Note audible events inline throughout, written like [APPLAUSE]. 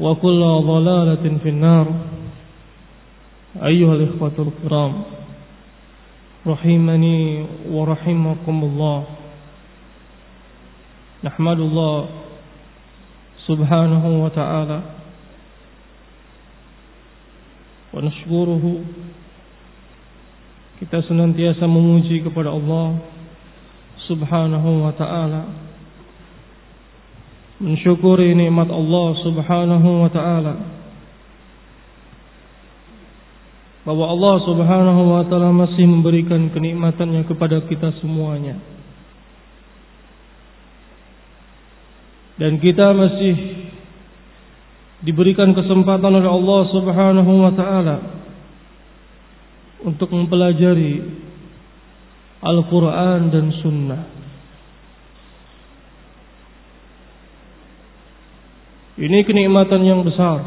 وكل ضلالة في النار. أيها الإخوة الكرام رحمني ورحمكم الله. نحمد الله سبحانه وتعالى ونشكره. Kita senantiasa memuji kepada Allah Subhanahu wa taala. Mensyukuri nikmat Allah Subhanahu wa taala. Bahwa Allah Subhanahu wa taala masih memberikan kenikmatannya kepada kita semuanya. Dan kita masih diberikan kesempatan oleh Allah Subhanahu wa taala untuk mempelajari Al-Qur'an dan Sunnah Ini kenikmatan yang besar.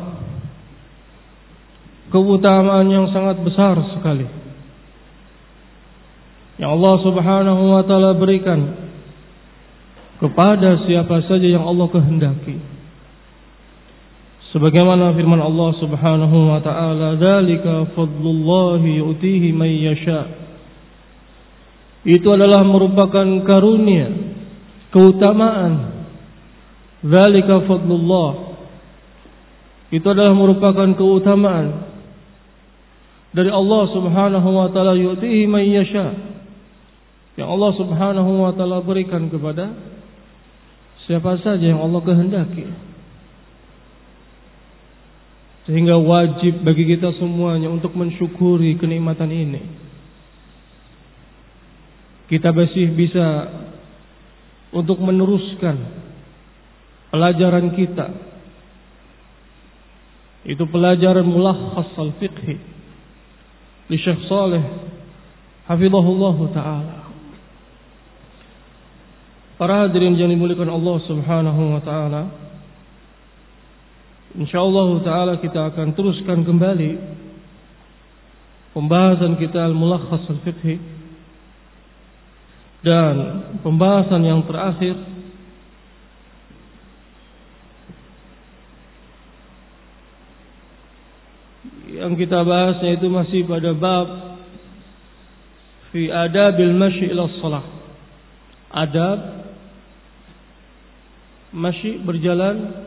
Keutamaan yang sangat besar sekali. Yang Allah subhanahu wa ta'ala berikan Kepada siapa saja yang Allah kehendaki. Sebagaimana firman Allah subhanahu wa ta'ala Dalika fadlullahi yu'tihi man yasha. Itu adalah merupakan karunia Keutamaan Zalika fadlullah. Itu adalah merupakan keutamaan Dari Allah subhanahu wa ta'ala Yu'tihi man yasha. Yang Allah subhanahu wa ta'ala berikan kepada Siapa saja yang Allah kehendaki. Sehingga wajib bagi kita semuanya Untuk mensyukuri kenikmatan ini. Kita masih bisa Untuk meneruskan pelajaran kita. Itu pelajaran mulakhas al-fiqhi di Syekh Saleh hafizahullah taala. Para hadirin yang dimuliakan Allah Subhanahu wa taala insyaallah taala kita akan teruskan kembali pembahasan kita al-mulakhas al-fiqhi dan pembahasan yang terakhir yang kita bahasnya itu masih pada bab fi adabil masyi ila shalah. Adab masyi berjalan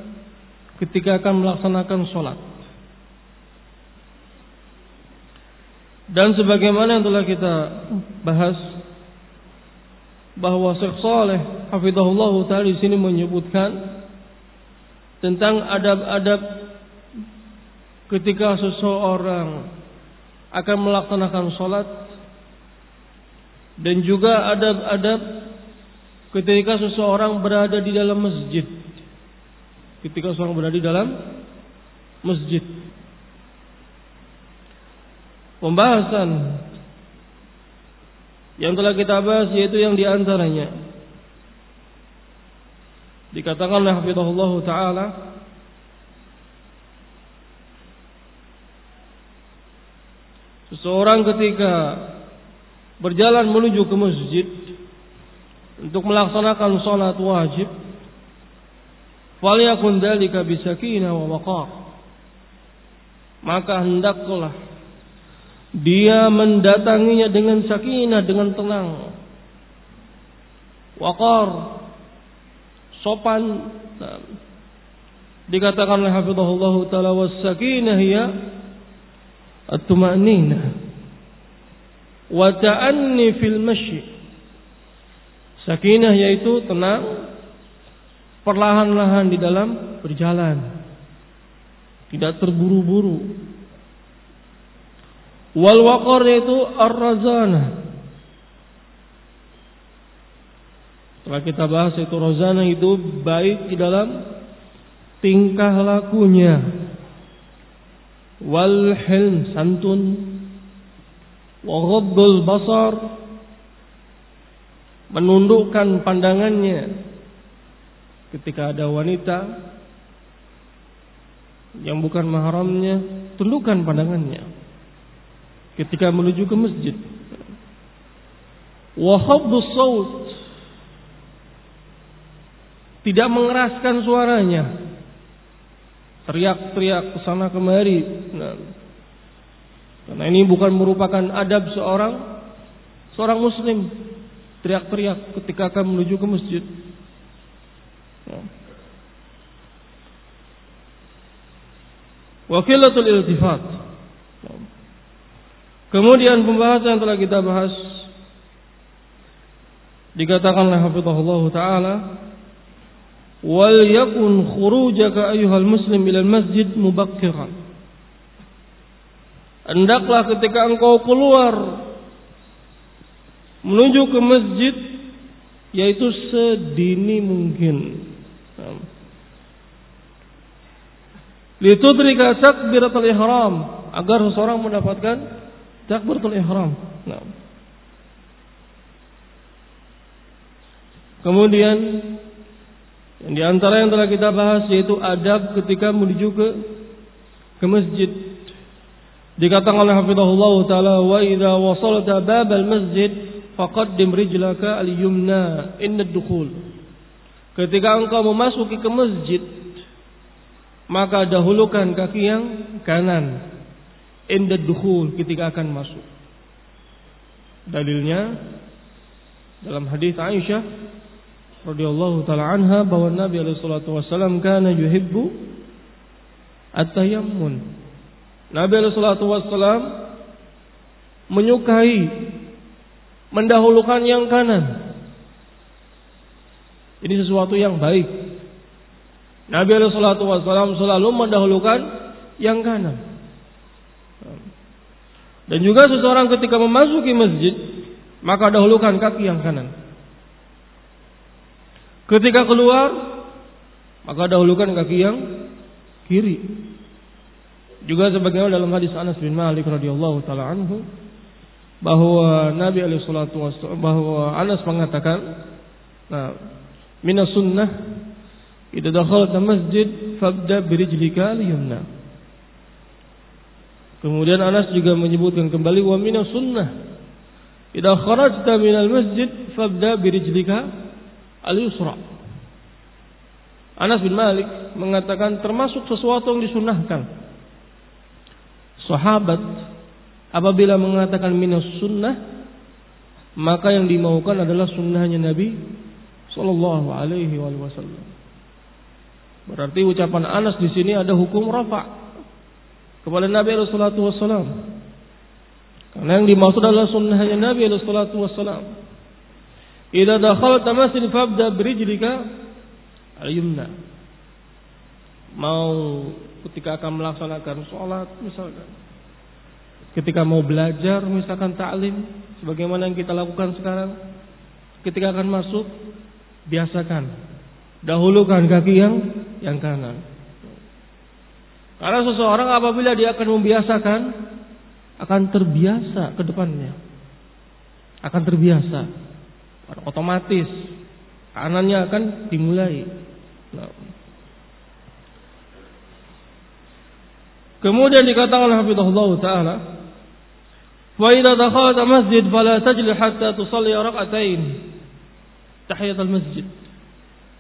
ketika akan melaksanakan sholat. Dan sebagaimana yang telah kita bahas bahwa Syekh Saleh hafizahullah taala di sini menyebutkan tentang adab-adab ketika seseorang akan melaksanakan sholat dan juga adab-adab ketika seseorang berada di dalam masjid. Ketika seseorang berada di dalam masjid. Pembahasan yang telah kita bahas yaitu yang di antaranya dikatakan oleh Hafizahullah Ta'ala Seseorang ketika berjalan menuju ke masjid untuk melaksanakan sholat wajib, falyakun bisakinah wa waqar. Maka hendaklah dia mendatanginya dengan sakinah, dengan tenang. Waqar, sopan. Dikatakan oleh Hafizahullah Ta'ala sakinah ya at-tuma'ninah wa ta'anni fil masyi. Sakinah yaitu tenang perlahan-lahan di dalam berjalan. Tidak terburu-buru. Wal waqar yaitu ar-razana. Setelah kita bahas itu rozana itu baik di dalam tingkah lakunya wal hilm santun wa ghaddul basar menundukkan pandangannya ketika ada wanita yang bukan mahramnya tundukkan pandangannya ketika menuju ke masjid. Wa khabdus saut tidak mengeraskan suaranya teriak-teriak ke sana kemari. Nah, karena ini bukan merupakan adab seorang seorang muslim teriak-teriak ketika akan menuju ke masjid. Nah. Wakilatul iltifat. Nah. Kemudian pembahasan yang telah kita bahas dikatakan oleh Hafizahullah taala wal yakun khurujaka ayyuhal muslim ila masjid mubakkiran hendaklah ketika engkau keluar menuju ke masjid yaitu sedini mungkin. Litudrika takbiratul ihram agar seseorang mendapatkan takbiratul ihram. Kemudian di antara yang telah kita bahas yaitu adab ketika menuju ke ke masjid. Dikatakan oleh Hafizahullah taala wa idza wasalta babal masjid faqaddim rijlaka al-yumna inna dukhul. Ketika engkau memasuki ke masjid maka dahulukan kaki yang kanan inda dukhul ketika akan masuk. Dalilnya dalam hadis Aisyah radhiyallahu taala anha bahwa Nabi alaihi salatu wasallam kana yuhibbu at-tayammun. Nabi alaihi salatu wasallam menyukai mendahulukan yang kanan. Ini sesuatu yang baik. Nabi alaihi salatu wasallam selalu mendahulukan yang kanan. Dan juga seseorang ketika memasuki masjid maka dahulukan kaki yang kanan. Ketika keluar, maka dahulukan kaki yang kiri. Juga sebagaimana dalam hadis Anas bin Malik radhiyallahu taala anhu bahwa Nabi alaihi salatu bahwa Anas mengatakan, nah, minas sunnah idza dakhalta masjid fabda birijlika al-yumna. Kemudian Anas juga menyebutkan kembali wa minas sunnah idza kharajta minal masjid fabda birijlika al-yusra. Anas bin Malik mengatakan termasuk sesuatu yang disunahkan. Sahabat apabila mengatakan minas sunnah maka yang dimaukan adalah sunnahnya Nabi Sallallahu Alaihi Wasallam. Berarti ucapan Anas di sini ada hukum rafa kepada Nabi Rasulullah Wasallam. Karena yang dimaksud adalah sunnahnya Nabi Rasulullah Wasallam. Idza dakhalta masjid fabda birijlika al-yumna. Mau ketika akan melaksanakan sholat misalkan. Ketika mau belajar misalkan taklim sebagaimana yang kita lakukan sekarang. Ketika akan masuk biasakan dahulukan kaki yang yang kanan. Karena seseorang apabila dia akan membiasakan akan terbiasa ke depannya. Akan terbiasa. Otomatis kanannya akan dimulai. Nah. Kemudian dikatakan oleh Hafizahullah Ta'ala Wa idza dakhalta masjid fala tajli hatta tusalli rak'atain tahiyatul masjid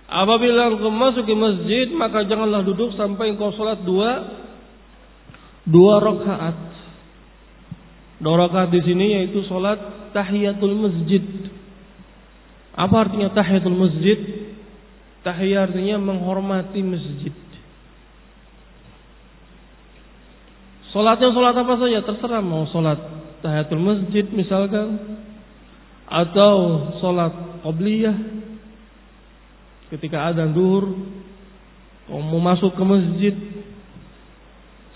Apabila engkau masuk ke masjid maka janganlah duduk sampai engkau salat dua dua rakaat. Dua rakaat di sini yaitu salat tahiyatul masjid. Apa artinya tahiyatul masjid? Tahiyat artinya menghormati masjid. Salatnya salat apa saja terserah mau salat tahiyatul masjid misalkan atau salat qabliyah ketika adzan duhur mau masuk ke masjid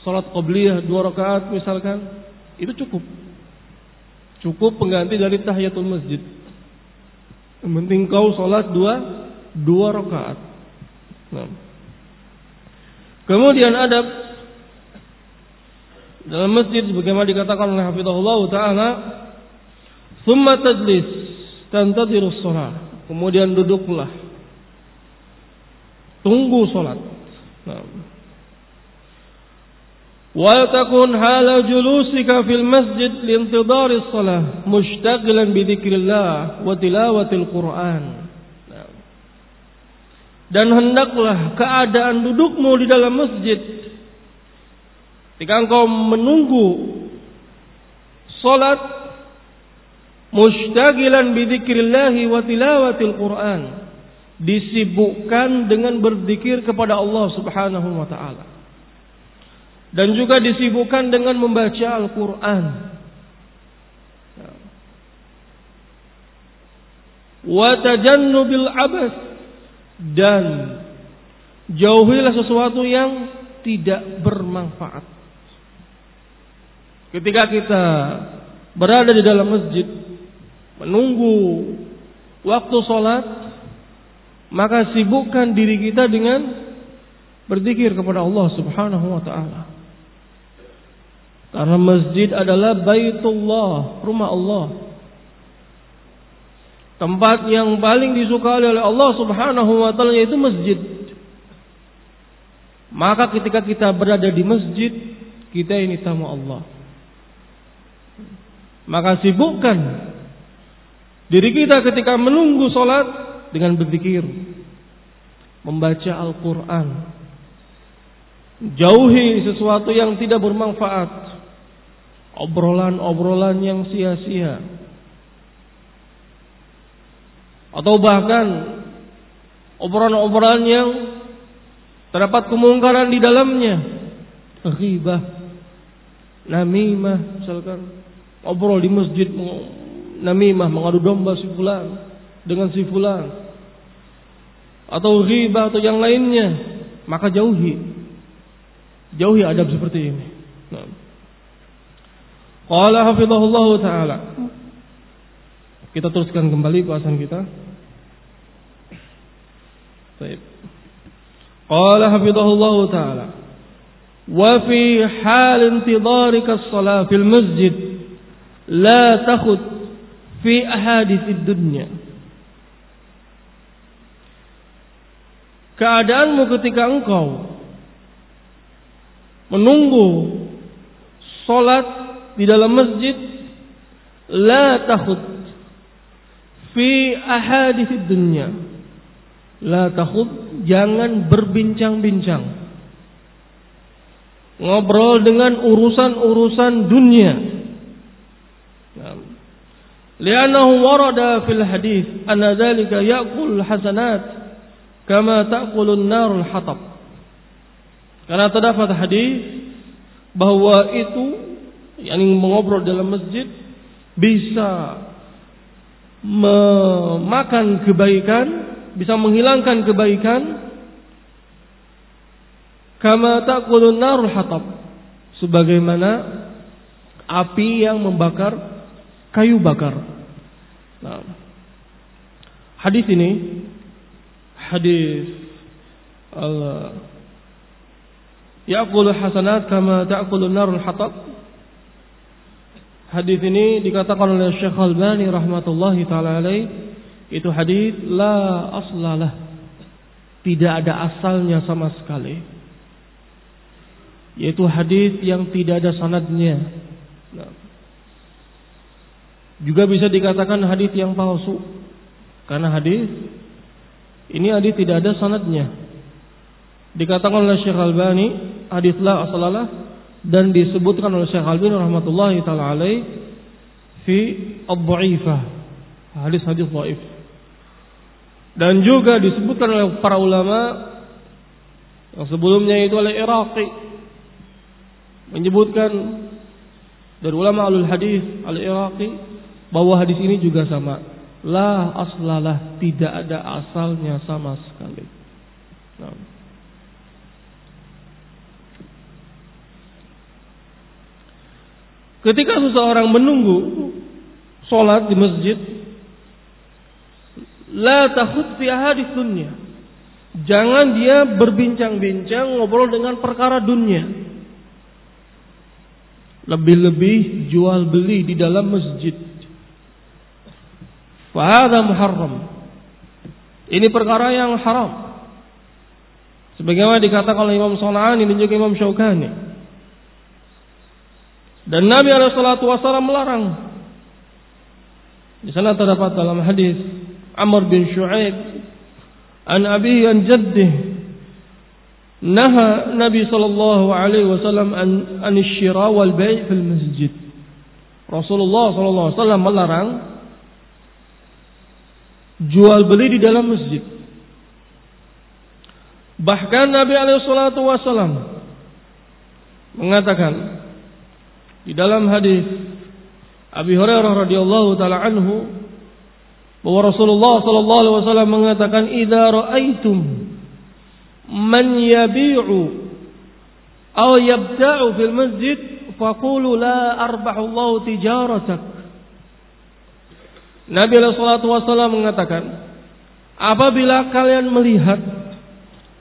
salat qabliyah dua rakaat misalkan itu cukup cukup pengganti dari tahiyatul masjid yang penting kau salat dua dua rakaat. Nah. kemudian adab. Dalam masjid bagaimana dikatakan oleh Hafizahullah taala summa tajlis tantadirus shalah kemudian duduklah. Tunggu salat nah. Julusika fil masjid liintidari shalah mushtaghilan bi dzikrillah wa tilawatil quran nah. dan hendaklah keadaan dudukmu di dalam masjid Ketika engkau menunggu salat mustaqilan bidzikrillahi wa tilawatil Quran disibukkan dengan berzikir kepada Allah Subhanahu wa taala. Dan juga disibukkan dengan membaca Al-Qur'an. Wa tajannubil abas dan jauhilah sesuatu yang tidak bermanfaat. Ketika kita berada di dalam masjid menunggu waktu sholat, maka sibukkan diri kita dengan berzikir kepada Allah Subhanahu wa taala. Karena masjid adalah baitullah, rumah Allah. Tempat yang paling disukai oleh Allah Subhanahu wa taala yaitu masjid. Maka ketika kita berada di masjid, kita ini tamu Allah. Maka sibukkan diri kita ketika menunggu sholat dengan berzikir, membaca Al-Quran, jauhi sesuatu yang tidak bermanfaat, obrolan-obrolan yang sia-sia, atau bahkan obrolan-obrolan yang terdapat kemungkaran di dalamnya, ghibah, namimah misalkan. Obrol di masjid namimah mengadu domba si fulan dengan si fulan. Atau riba atau yang lainnya. Maka jauhi. Jauhi adab seperti ini. Nah. Qala hafizahullah taala. Kita teruskan kembali bahasan kita. Baik. Qala hafizahullah taala. Wa fi hal intidharika as-salah fil masjid la takhud fi ahaditsid dunya keadaanmu ketika engkau menunggu salat di dalam masjid la takhud fi ahaditsid dunya. La takhud jangan berbincang-bincang. Ngobrol dengan urusan-urusan dunia. Li'annahu warada fil hadis anna dzalika ya'kul hasanat kama ta'kulun narul hatab. Karena terdapat hadis bahwa itu yang mengobrol dalam masjid bisa memakan kebaikan, bisa menghilangkan kebaikan kama ta'kulun narul hatab sebagaimana api yang membakar kayu bakar. Nah, hadis ini hadis Allah Ya'kulu hasanat kama ta'kulu narul hatab. Hadis ini dikatakan oleh Syekh Al-Bani rahmatullahi taala alaih itu hadis la aslalah. Tidak ada asalnya sama sekali. Yaitu hadis yang tidak ada sanadnya. Nah. Juga bisa dikatakan hadis yang palsu. Karena hadis ini hadis tidak ada sanadnya. Dikatakan oleh Syekh Al-Bani hadis la aslalah dan disebutkan oleh Syekh Al-Albani rahmatullahi taala alaih fi ad-dha'ifah hadis-hadis dhaif dan juga disebutkan oleh para ulama yang sebelumnya itu oleh Iraqi. Menyebutkan dari ulama alul hadis al-Iraqi bahwa hadis ini juga sama. La aslalah tidak ada asalnya sama sekali. Nah. Ketika seseorang menunggu sholat di masjid, la fi ahadis dunia. Jangan dia berbincang-bincang ngobrol dengan perkara dunia. Lebih-lebih jual beli di dalam masjid. Fahada muharram. Ini perkara yang haram. Sebagaimana dikatakan oleh Imam Sana'ani dan juga Imam Syaukani. Dan Nabi Alaihissalatu Wasallam melarang. Di sana terdapat dalam hadis Amr bin Shu'aib an Abi an Jaddih Naha Nabi sallallahu alaihi wasallam an an syira wal bai' fil masjid. Rasulullah sallallahu alaihi wasallam melarang jual beli di dalam masjid. Bahkan Nabi alaihi salatu wasallam mengatakan di dalam hadis Abi Hurairah radhiyallahu taala anhu bahwa Rasulullah sallallahu alaihi wasallam mengatakan idza raaitum man yabi'u aw yabta'u fil masjid faqulu la arbahu Allah tijaratak. Nabi sallallahu alaihi wasallam mengatakan apabila kalian melihat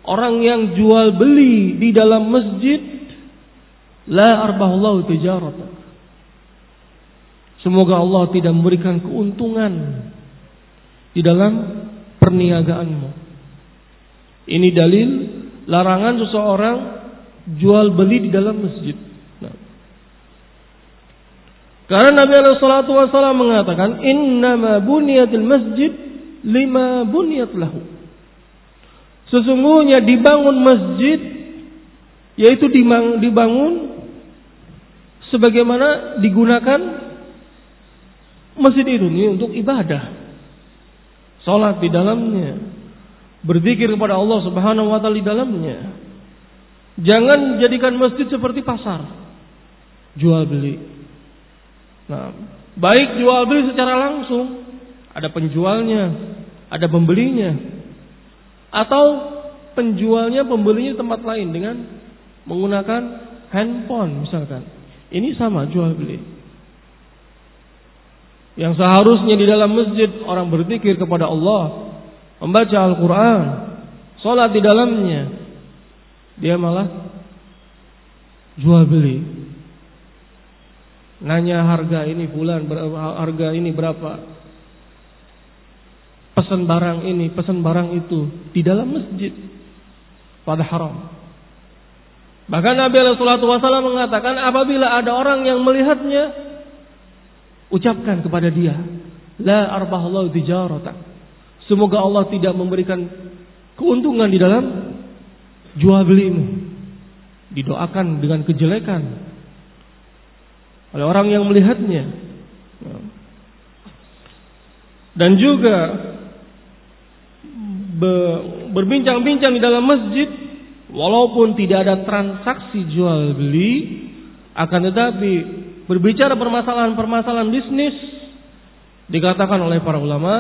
orang yang jual beli di dalam masjid La arbahullahu tijarata. Semoga Allah tidak memberikan keuntungan di dalam perniagaanmu. Ini dalil larangan seseorang jual beli di dalam masjid. Nah. Karena Nabi Alaihi Wasallam mengatakan, Innama buniyatil masjid lima buniyat lahu. Sesungguhnya dibangun masjid, yaitu dibangun sebagaimana digunakan masjid itu ini untuk ibadah. Salat di dalamnya, berzikir kepada Allah Subhanahu wa taala di dalamnya. Jangan jadikan masjid seperti pasar. Jual beli. Nah, baik jual beli secara langsung, ada penjualnya, ada pembelinya. Atau penjualnya pembelinya tempat lain dengan menggunakan handphone misalkan. Ini sama jual beli. Yang seharusnya di dalam masjid orang berzikir kepada Allah, membaca Al-Quran, sholat di dalamnya, dia malah jual beli. Nanya harga ini bulan, harga ini berapa? Pesan barang ini, pesan barang itu di dalam masjid pada haram. Bahkan Nabi Wasallam mengatakan apabila ada orang yang melihatnya, ucapkan kepada dia, La arbahallahu tijarata. Semoga Allah tidak memberikan keuntungan di dalam jual belimu. Didoakan dengan kejelekan oleh orang yang melihatnya. dan juga berbincang-bincang di dalam masjid walaupun tidak ada transaksi jual beli akan tetapi berbicara permasalahan-permasalahan bisnis dikatakan oleh para ulama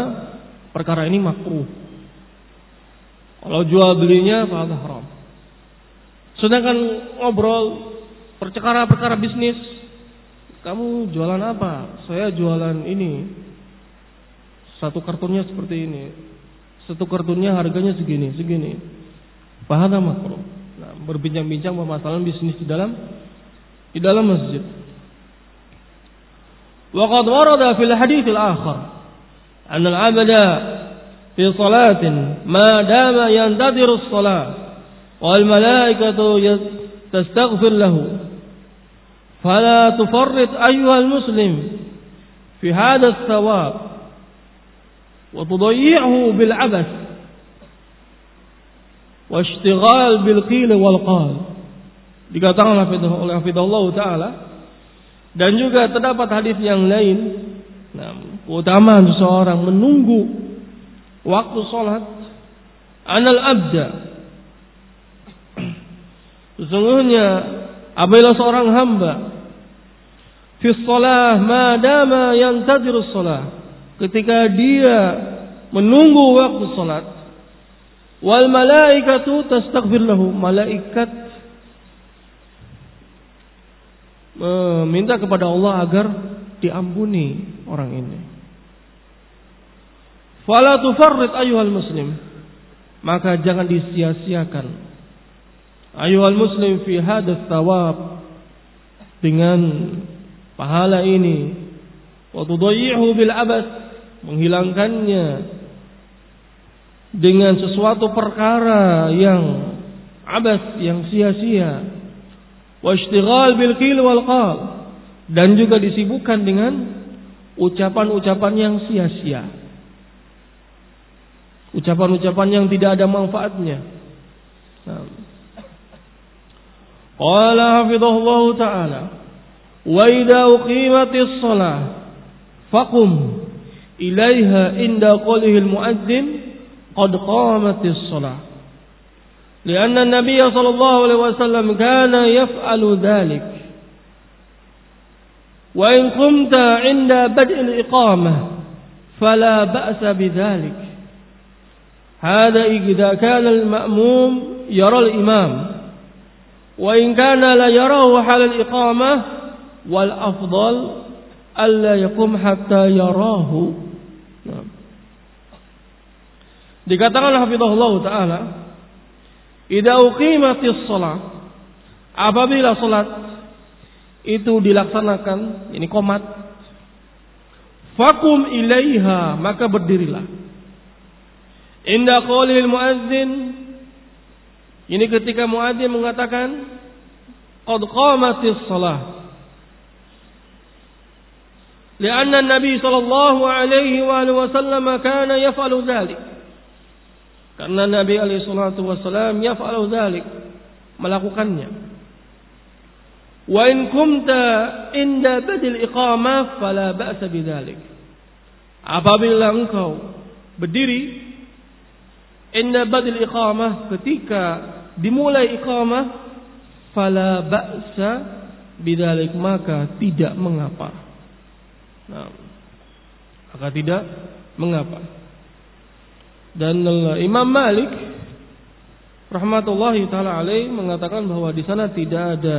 perkara ini makruh. Kalau jual belinya pada haram. Sedangkan ngobrol perkara-perkara bisnis, kamu jualan apa? Saya jualan ini. Satu kartunnya seperti ini. Satu kartunnya harganya segini, segini. Fahada makruh. Berbincang-bincang permasalahan bisnis di dalam di dalam masjid. وقد ورد في الحديث الآخر أن العبد في صلاة ما دام ينتظر الصلاة والملائكة تستغفر له فلا تفرط أيها المسلم في هذا الثواب وتضيعه بالعبث washtighal bil qil wal qal. Dikatakan oleh Hafidhullah taala. Dan juga terdapat hadis yang lain. Nah, utama seseorang menunggu waktu salat anal abda. Sesungguhnya apabila seorang hamba fi shalah madama yantadiru shalah ketika dia menunggu waktu salat wal malaikatu tastaghfir lahu. Malaikat meminta kepada Allah agar diampuni orang ini. Fala tufarrid ayyuhal muslim. Maka jangan disia-siakan. Ayyuhal muslim fi hadats thawab. Dengan pahala ini. Wa tudayyihu bil abas menghilangkannya dengan sesuatu perkara yang abas yang sia-sia. Wa ishtighal bil qil wal qal. Dan juga disibukkan dengan ucapan-ucapan yang sia-sia. Ucapan-ucapan yang tidak ada manfaatnya. Qala hafidhahullah ta'ala wa idza uqimatis shalah faqum ilaiha inda qawlihi al-muadzin qad qamatis shalah لأن النبي صلى الله عليه وسلم كان يفعل ذلك. وإن قمت عند بدء الإقامة فلا بأس بذلك. هذا إذا كان المأموم يرى الإمام وإن كان لا يراه حال الإقامة والأفضل ألا يقوم حتى يراه. Dikatakan hafizahullah taala, "Idza uqimatis shalah" Apabila salat itu dilaksanakan, ini komat, fakum ilaiha, maka berdirilah. Inda qaulil muadzin ini ketika muadzin mengatakan qad qamatis shalah لأن النبي صلى الله عليه وآله وسلم كان يفعل ذلك karena Nabi alaihi salatu wasallam yaf'alu dzalik melakukannya. Wa in kumta inda badil iqamah fala ba'sa bidzalik. Apabila engkau berdiri inda badil iqamah ketika dimulai iqamah fala ba'sa bidzalik maka tidak mengapa. Nah, maka tidak mengapa. Dan Imam Malik rahmatullahi taala alaih mengatakan bahwa di sana tidak ada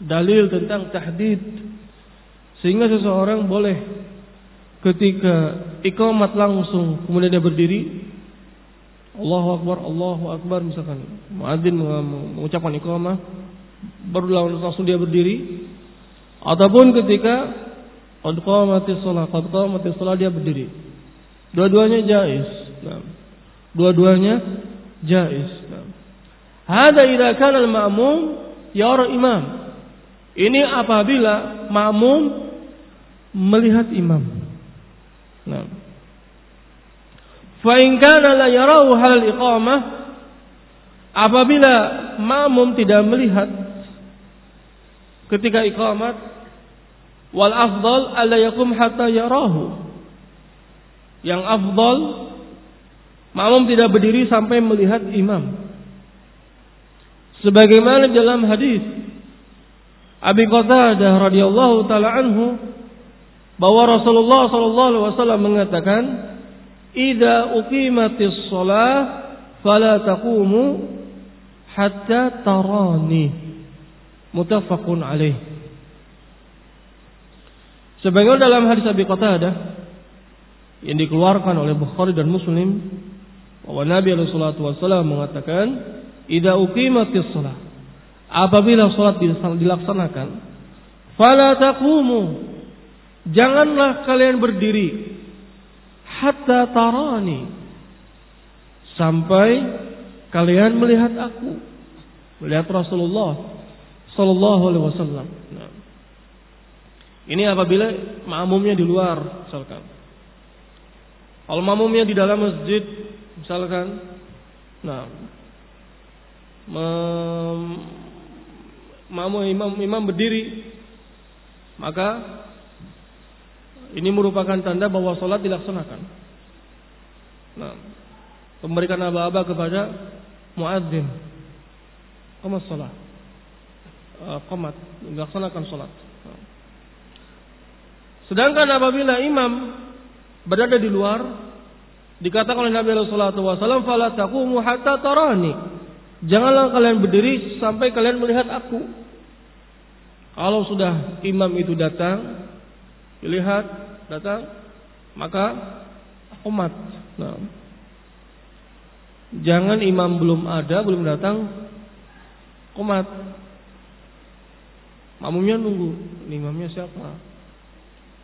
dalil tentang tahdid sehingga seseorang boleh ketika iqamat langsung kemudian dia berdiri Allahu akbar Allahu akbar misalkan muadzin mengucapkan iqamah baru langsung dia berdiri ataupun ketika Qad qamatis shalah, qad qamatis shalah dia berdiri. Dua-duanya jais. Dua-duanya jais. Nah. Hada kana al-ma'mum yara imam. Ini apabila makmum melihat imam. Nah. Fa in kana la yarahu hal iqamah apabila makmum tidak melihat ketika iqamat Wal afdal alla yakum hatta yarahu. Yang afdal makmum tidak berdiri sampai melihat imam. Sebagaimana dalam hadis Abi Qatadah radhiyallahu taala anhu bahwa Rasulullah sallallahu alaihi wasallam mengatakan, "Idza uqimatis shalah fala taqumu hatta tarani." Muttafaqun alaih. Sebagaimana dalam hadis Abi Qatadah yang dikeluarkan oleh Bukhari dan Muslim bahwa Nabi alaihi wasallam mengatakan, "Idza uqimatis shalah" apabila salat dilaksanakan, fala taqumu janganlah kalian berdiri hatta tarani sampai kalian melihat aku, melihat Rasulullah sallallahu alaihi wasallam. Nah. Ini apabila makmumnya di luar misalkan. Kalau makmumnya di dalam masjid misalkan nah makmum imam imam berdiri maka ini merupakan tanda bahwa sholat dilaksanakan. Nah, memberikan aba-aba kepada muadzin. Qamat sholat. Qamat, dilaksanakan sholat. Nah. Sedangkan apabila imam berada di luar, dikatakan oleh Nabi Alaihi Wasallam, "Fala taqumu hatta tarani." Janganlah kalian berdiri sampai kalian melihat aku. Kalau sudah imam itu datang, dilihat, datang, maka umat. Nah, jangan imam belum ada, belum datang, umat. Makmumnya nunggu, imamnya siapa?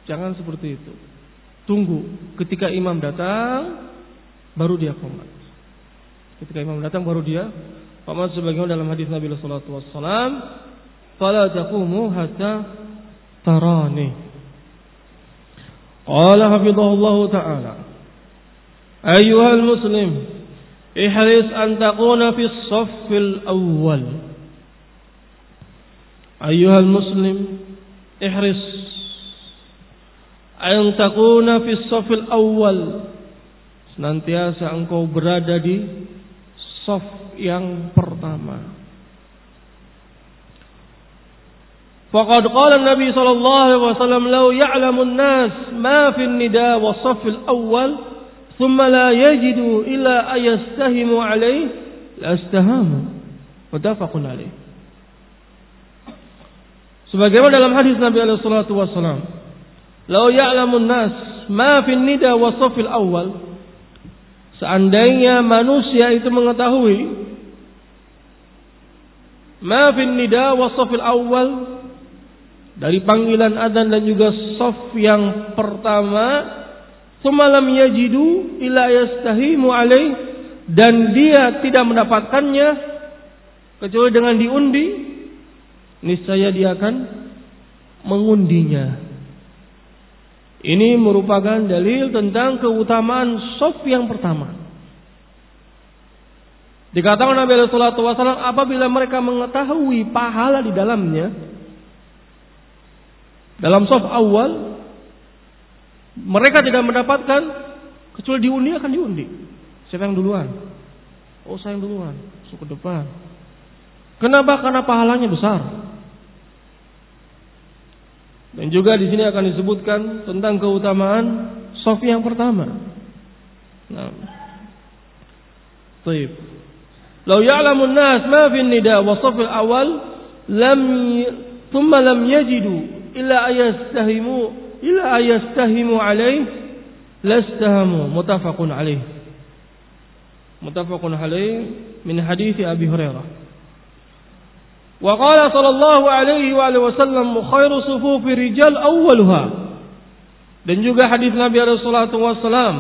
Jangan seperti itu. Tunggu, ketika imam datang, baru dia komat. Ketika imam datang, baru dia komat sebagaimana dalam hadis Nabi Sallallahu Alaihi Wasallam fala taqumu hatta tarani. Qala hafizahullah ta'ala. Ayuhal muslim, ihris an taquna fi as-saffil awwal. Muslim, ihris an takuna fi safil awal senantiasa engkau berada di saf yang pertama. Faqad qala Nabi sallallahu alaihi wasallam law ya'lamu an-nas ma fi an-nida wa saf al-awwal thumma la yajidu illa ayastahimu alaih lastahamu mutafaqun alaih sebagaimana dalam hadis Nabi alaihi salatu wasallam. "Lau ya'lamun nas ma fi nida wa safil awal." Seandainya manusia itu mengetahui ma fi nida wa safil awal dari panggilan adzan dan juga sof yang pertama semalam yajidu ila yastahimu alaih dan dia tidak mendapatkannya kecuali dengan diundi niscaya dia akan mengundinya ini merupakan dalil tentang keutamaan sof yang pertama dikatakan Nabi Sallallahu Alaihi Wasallam apabila mereka mengetahui pahala di dalamnya dalam soft awal mereka tidak mendapatkan kecuali diundi akan diundi. Siapa yang duluan? Oh saya yang duluan, masuk ke depan. Kenapa? Karena pahalanya besar. Dan juga di sini akan disebutkan tentang keutamaan soft yang pertama. Nah. Baik. Lau ya'lamun nas ma fi nida wa safil awal lam thumma lam yajidu illa ayastahimu illa ayastahimu alaih lastahamu mutafaqun alaih mutafaqun alaih min hadis Abi Hurairah wa qala sallallahu alaihi wasallam khairu sufufi rijal awwaluha dan juga hadis Nabi alaihi salatu wasallam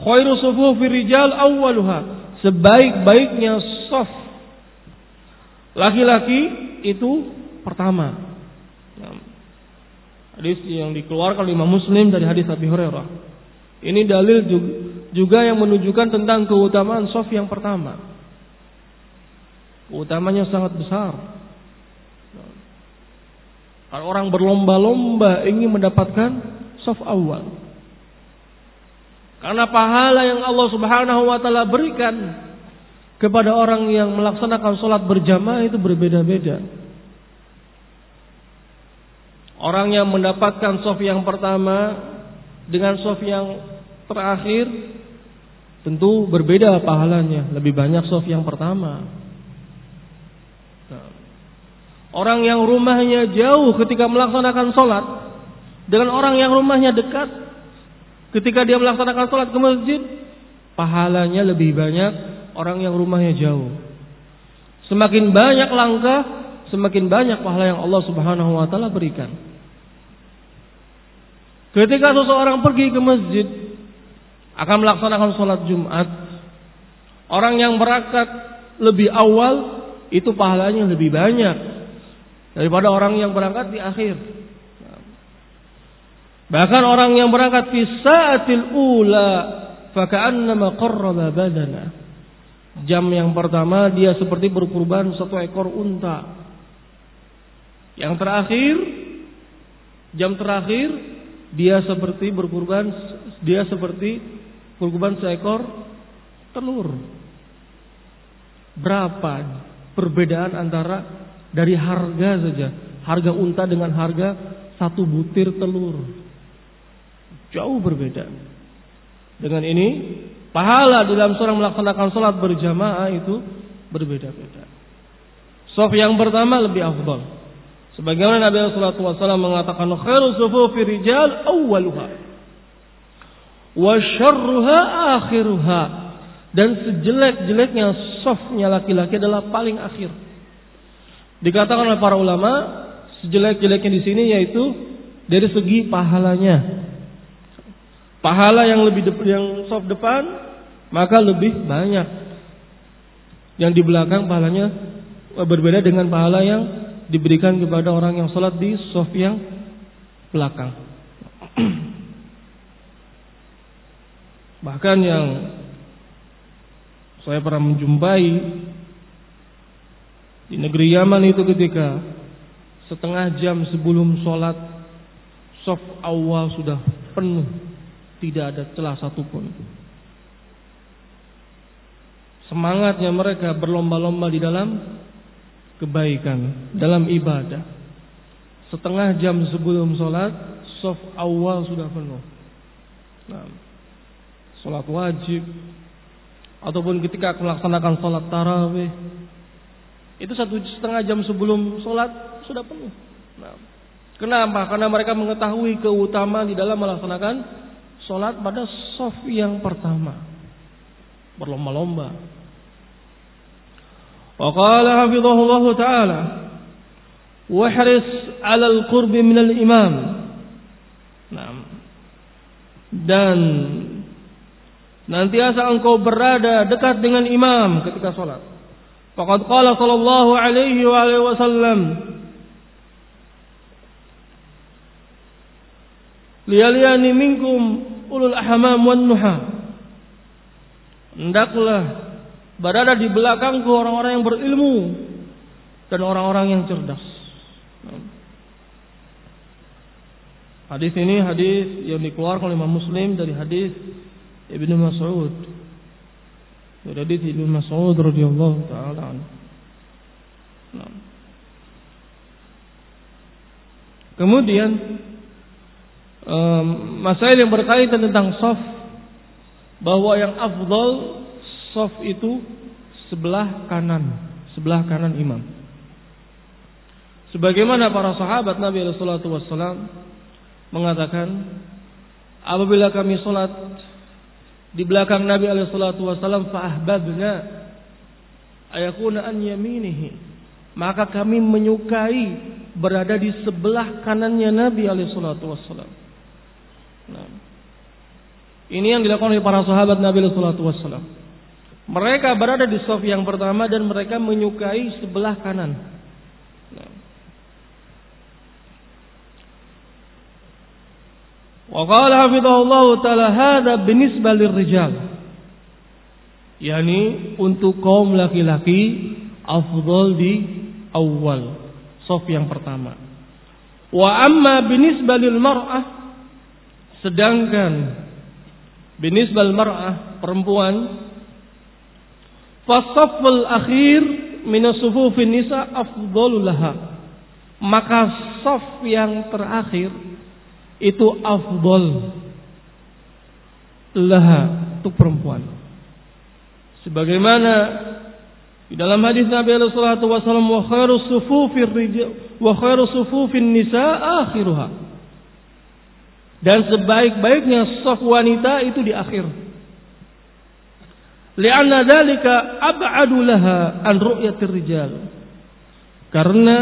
khairu sufufi rijal awwaluha sebaik-baiknya saf laki-laki itu pertama Hadis yang dikeluarkan oleh Imam Muslim dari hadis Abi Hurairah. Ini dalil juga yang menunjukkan tentang keutamaan sof yang pertama. Keutamanya sangat besar. Orang berlomba-lomba ingin mendapatkan sof awal. Karena pahala yang Allah Subhanahu wa taala berikan kepada orang yang melaksanakan sholat berjamaah itu berbeda-beda. Orang yang mendapatkan sof yang pertama dengan sof yang terakhir tentu berbeda pahalanya, lebih banyak sof yang pertama. Orang yang rumahnya jauh ketika melaksanakan sholat dengan orang yang rumahnya dekat Ketika dia melaksanakan sholat ke masjid, pahalanya lebih banyak orang yang rumahnya jauh. Semakin banyak langkah, semakin banyak pahala yang Allah Subhanahu wa taala berikan. Ketika seseorang pergi ke masjid akan melaksanakan sholat Jumat, orang yang berangkat lebih awal itu pahalanya lebih banyak daripada orang yang berangkat di akhir. Bahkan orang yang berangkat fi sa'atil ula faka'annama qarraba badana. Jam yang pertama dia seperti berkurban satu ekor unta. Yang terakhir jam terakhir dia seperti berkurban dia seperti berkurban seekor telur. Berapa perbedaan antara dari harga saja, harga unta dengan harga satu butir telur. Jauh berbeda. Dengan ini, pahala dalam seorang melaksanakan sholat berjamaah itu berbeda-beda. Sof yang pertama lebih afdal. Sebagaimana Nabi Wasallam mengatakan khairu sufufi rijal awwaluha wa syarruha akhiruha dan sejelek-jeleknya softnya laki-laki adalah paling akhir. Dikatakan oleh para ulama sejelek-jeleknya di sini yaitu dari segi pahalanya pahala yang lebih de yang soft depan maka lebih banyak. Yang di belakang pahalanya eh, berbeda dengan pahala yang diberikan kepada orang yang sholat di soft yang belakang. [CLEARS THROAT] Bahkan yang saya pernah menjumpai di negeri Yaman itu ketika setengah jam sebelum sholat soft awal sudah penuh tidak ada celah satupun. Semangatnya mereka berlomba-lomba di dalam kebaikan, dalam ibadah. Setengah jam sebelum sholat, soft awal sudah penuh. Nah, sholat wajib, ataupun ketika melaksanakan sholat tarawih, itu satu setengah jam sebelum sholat sudah penuh. Nah, kenapa? Karena mereka mengetahui keutamaan di dalam melaksanakan Sholat pada sof yang pertama. Berlomba-lomba. Wa qala hafizahullah ta'ala. Wahris ala al-qurbi minal imam. Nah. Dan nantiasa engkau berada dekat dengan imam ketika sholat. Faqad qala sallallahu alaihi wa alihi wasallam Liyaliyani minkum ulul ahmam wan nuha. Hendaklah berada di belakangku orang-orang yang berilmu dan orang-orang yang cerdas. Hadis ini hadis yang dikeluarkan oleh Imam Muslim dari hadis Ibnu Mas'ud. Dari hadis Ibnu Mas'ud radhiyallahu taala. Kemudian um, masalah yang berkaitan tentang soft bahwa yang afdal soft itu sebelah kanan, sebelah kanan imam. Sebagaimana para sahabat Nabi Sallallahu Alaihi Wasallam mengatakan, apabila kami sholat di belakang Nabi Alaihi Wasallam, faahbabna ayakuna an yaminihi, maka kami menyukai berada di sebelah kanannya Nabi Alaihi Wasallam. Nah. Ini yang dilakukan oleh para sahabat Nabi Alaihi Wasallam. Mereka berada di sof yang pertama dan mereka menyukai sebelah kanan. Wa qala hafizahullah taala hadza binisbah lirrijal. Yani untuk kaum laki-laki afdal di awal, sof yang pertama. Wa amma binisbah lil mar'ah Sedangkan binisbal mar'ah perempuan fasaful akhir min sufufin nisa afdalul laha maka saf yang terakhir itu afdal laha untuk perempuan sebagaimana di dalam hadis Nabi alaihi wasallam wa khairu sufufir rijal wa khairu sufufin nisa akhiruha. Dan sebaik-baiknya saf wanita itu di akhir. Lianna dzalika ab'adu laha an ru'yatir rijal. Karena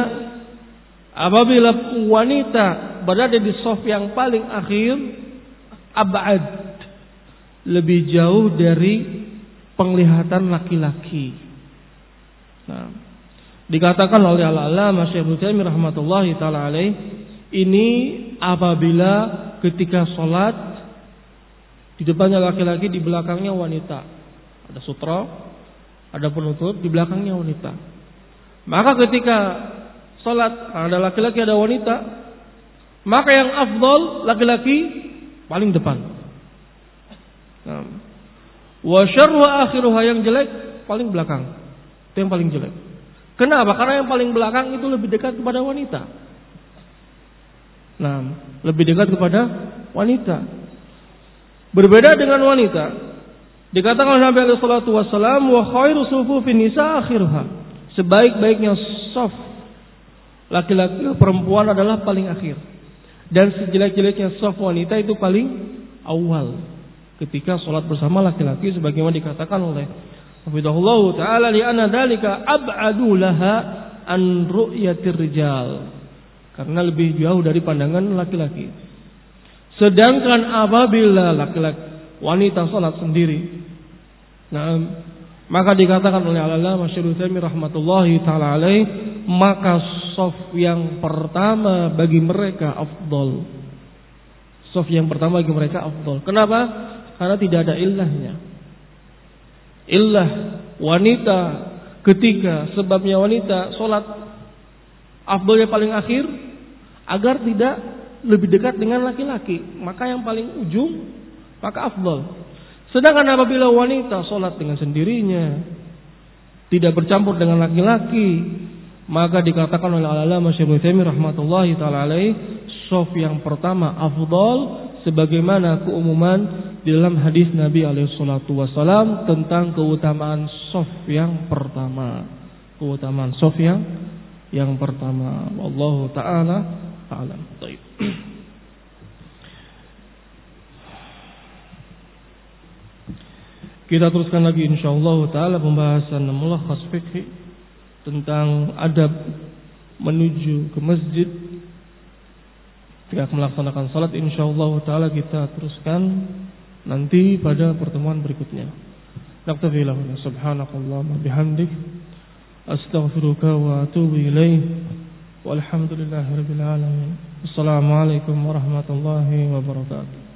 apabila wanita berada di saf yang paling akhir ab'ad. Lebih jauh dari penglihatan laki-laki. Nah, dikatakan oleh Al-Allamah Syekh rahmatullahi taala alaih ini apabila ketika sholat di depannya laki-laki di belakangnya wanita. Ada sutra ada penutup di belakangnya wanita. Maka ketika sholat ada laki-laki ada wanita maka yang afdol laki-laki paling depan wa akhiruha yang jelek paling belakang itu yang paling jelek. Kenapa? Karena yang paling belakang itu lebih dekat kepada wanita. Nah, lebih dekat kepada wanita. Berbeda dengan wanita. Dikatakan oleh Nabi alaihi wasallam wa khairu akhiruha. Sebaik-baiknya saf laki-laki perempuan adalah paling akhir. Dan sejelek-jeleknya saf wanita itu paling awal ketika sholat bersama laki-laki sebagaimana dikatakan oleh Hafidhahullah taala li'anna dzalika ab'adu laha an ru'yatir. Karena lebih jauh dari pandangan laki-laki. Sedangkan apabila laki-laki wanita salat sendiri, nah, maka dikatakan oleh Allah Masyarul rahmatullahi taala alaih, maka sof yang pertama bagi mereka afdol. Sof yang pertama bagi mereka afdol. Kenapa? Karena tidak ada ilahnya illah wanita ketika sebabnya wanita sholat afdolnya paling akhir agar tidak lebih dekat dengan laki-laki maka yang paling ujung maka afdol sedangkan apabila wanita sholat dengan sendirinya tidak bercampur dengan laki-laki maka dikatakan oleh Allah Syaikhul rahmatullahi taala alaih sof yang pertama afdol sebagaimana keumuman di dalam hadis Nabi alaihissalatu wassalam tentang keutamaan sof yang pertama. Keutamaan sof yang yang pertama. Allah taala. Baik. [CLEARS THROAT] Kita teruskan lagi insyaallah taala pembahasan mulakhas fikih tentang adab menuju ke masjid ketika melaksanakan salat insyaallah taala kita teruskan nanti pada pertemuan berikutnya. Naktafi lahu subhanakallahumma bihamdik astaghfiruka wa atubu ilaih walhamdulillahi rabbil alamin. Assalamualaikum warahmatullahi wabarakatuh.